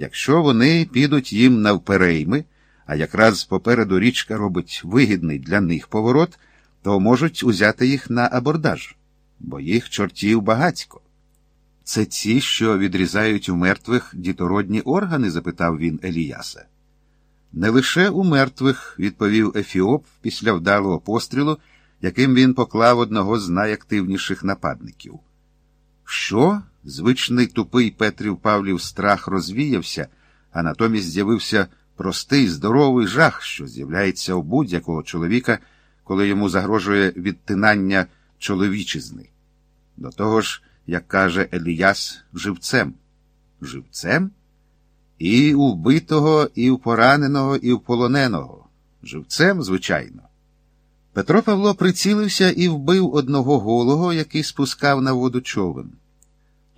Якщо вони підуть їм навперейми, а якраз попереду річка робить вигідний для них поворот, то можуть узяти їх на абордаж, бо їх чортів багацько. Це ті, що відрізають у мертвих дітородні органи? запитав він Еліяса. Не лише у мертвих, відповів Ефіоп після вдалого пострілу, яким він поклав одного з найактивніших нападників. Що? Звичний тупий Петрів Павлів страх розвіявся, а натомість з'явився простий, здоровий жах, що з'являється у будь-якого чоловіка, коли йому загрожує відтинання чоловічизни. До того ж, як каже Еліяс, живцем. Живцем? І у вбитого, і у пораненого, і у полоненого. Живцем, звичайно. Петро Павло прицілився і вбив одного голого, який спускав на воду човен.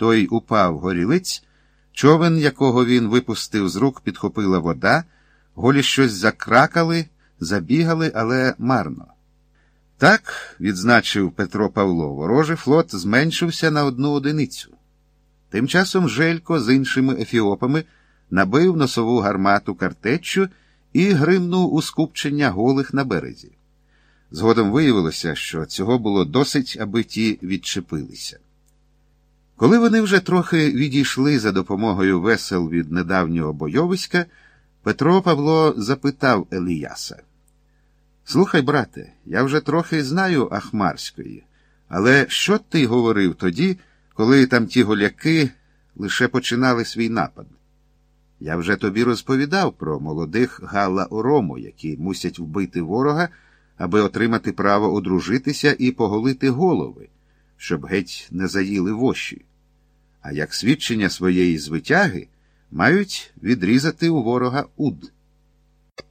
Той упав горілиць, човен, якого він випустив з рук, підхопила вода, голі щось закракали, забігали, але марно. Так, відзначив Петро Павло, ворожий флот зменшився на одну одиницю. Тим часом Желько з іншими ефіопами набив носову гармату картеччю і гримнув у скупчення голих на березі. Згодом виявилося, що цього було досить, аби ті відчепилися. Коли вони вже трохи відійшли за допомогою весел від недавнього бойовиська, Петро Павло запитав Еліяса. Слухай, брате, я вже трохи знаю Ахмарської, але що ти говорив тоді, коли там ті голяки лише починали свій напад? Я вже тобі розповідав про молодих Галла Орому, які мусять вбити ворога, аби отримати право одружитися і поголити голови, щоб геть не заїли воші. А як свідчення своєї звитяги мають відрізати у ворога уд.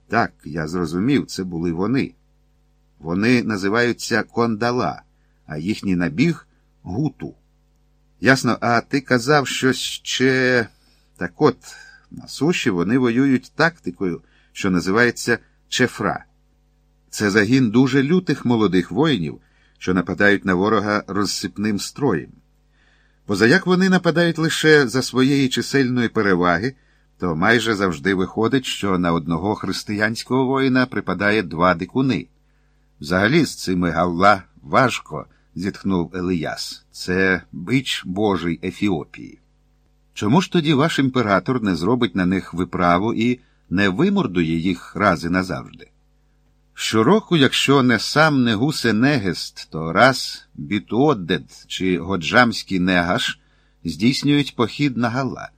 Так, я зрозумів, це були вони. Вони називаються кондала, а їхній набіг гуту. Ясно, а ти казав, що ще так от на суші вони воюють тактикою, що називається чефра. Це загін дуже лютих молодих воїнів, що нападають на ворога розсипним строєм. Позаяк вони нападають лише за своєї чисельної переваги, то майже завжди виходить, що на одного християнського воїна припадає два дикуни. Взагалі з цими галла важко, зітхнув Елияс. Це бич Божий Ефіопії. Чому ж тоді ваш імператор не зробить на них виправу і не вимордує їх рази назавжди? Щороку, якщо не сам Негусе Негест, то раз Бітуоддед чи Годжамський Негаш здійснюють похід на Гала.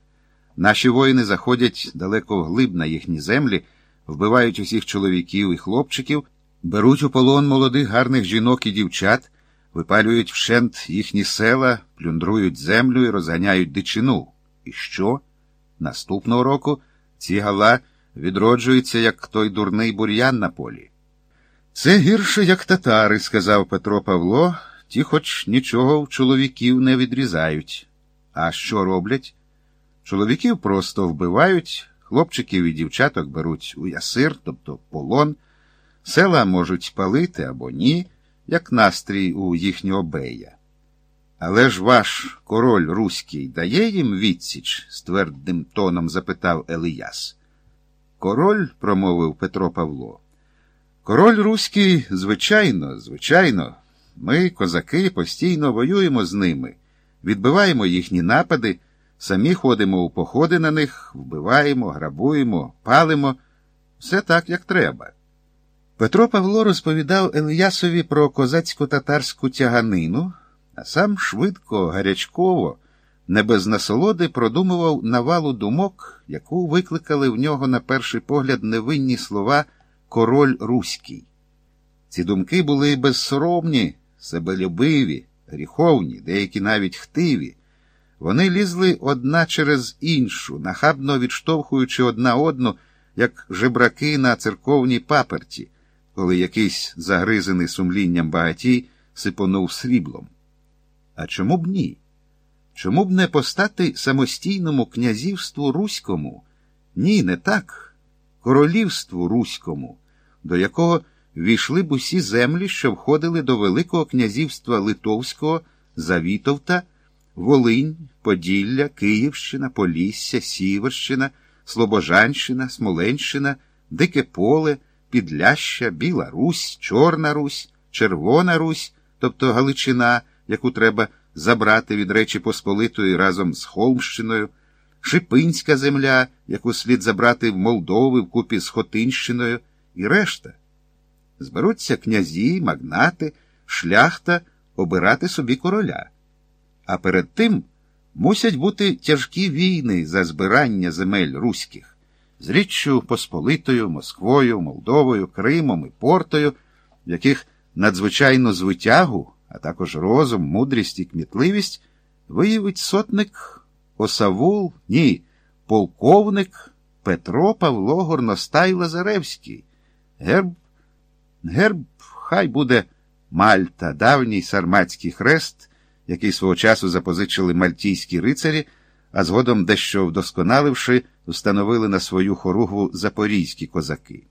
Наші воїни заходять далеко вглиб на їхні землі, вбивають усіх чоловіків і хлопчиків, беруть у полон молодих гарних жінок і дівчат, випалюють вщент їхні села, плюндрують землю і розганяють дичину. І що? Наступного року ці гала відроджуються, як той дурний бур'ян на полі. Це гірше, як татари, сказав Петро Павло, ті хоч нічого в чоловіків не відрізають. А що роблять? Чоловіків просто вбивають, хлопчиків і дівчаток беруть у ясир, тобто полон, села можуть палити або ні, як настрій у їхнього бея. Але ж ваш король руський дає їм відсіч? з твердим тоном запитав Елияс. Король, промовив Петро Павло. Король руський, звичайно, звичайно, ми, козаки, постійно воюємо з ними, відбиваємо їхні напади, самі ходимо у походи на них, вбиваємо, грабуємо, палимо, все так, як треба. Петро Павло розповідав Елиясові про козацьку татарську тяганину, а сам швидко, гарячково, не без насолоди продумував навалу думок, яку викликали в нього на перший погляд невинні слова король руський. Ці думки були безсоромні, себелюбиві, гріховні, деякі навіть хтиві. Вони лізли одна через іншу, нахабно відштовхуючи одна одну, як жебраки на церковній паперті, коли якийсь загризений сумлінням багатій сипонув сріблом. А чому б ні? Чому б не постати самостійному князівству Руському? Ні, не так, королівству Руському, до якого війшли б усі землі, що входили до Великого князівства Литовського, Завітовта, Волинь, Поділля, Київщина, Полісся, Сіверщина, Слобожанщина, Смоленщина, Дике Поле, Підляща, Біла Русь, Чорна Русь, Червона Русь, тобто Галичина, яку треба забрати від Речі Посполитої разом з Холмщиною, Шипинська земля, яку слід забрати в Молдови вкупі з Хотинщиною, і решта. Зберуться князі, магнати, шляхта обирати собі короля. А перед тим мусять бути тяжкі війни за збирання земель руських з Річчю Посполитою, Москвою, Молдовою, Кримом і Портою, в яких надзвичайну звитягу, а також розум, мудрість і кмітливість виявить сотник Осавул, ні, полковник Петро Павло Горностай Лазаревський. Герб, герб, хай буде Мальта, давній сарматський хрест, який свого часу запозичили мальтійські рицарі, а згодом дещо вдосконаливши, встановили на свою хоругву запорізькі козаки.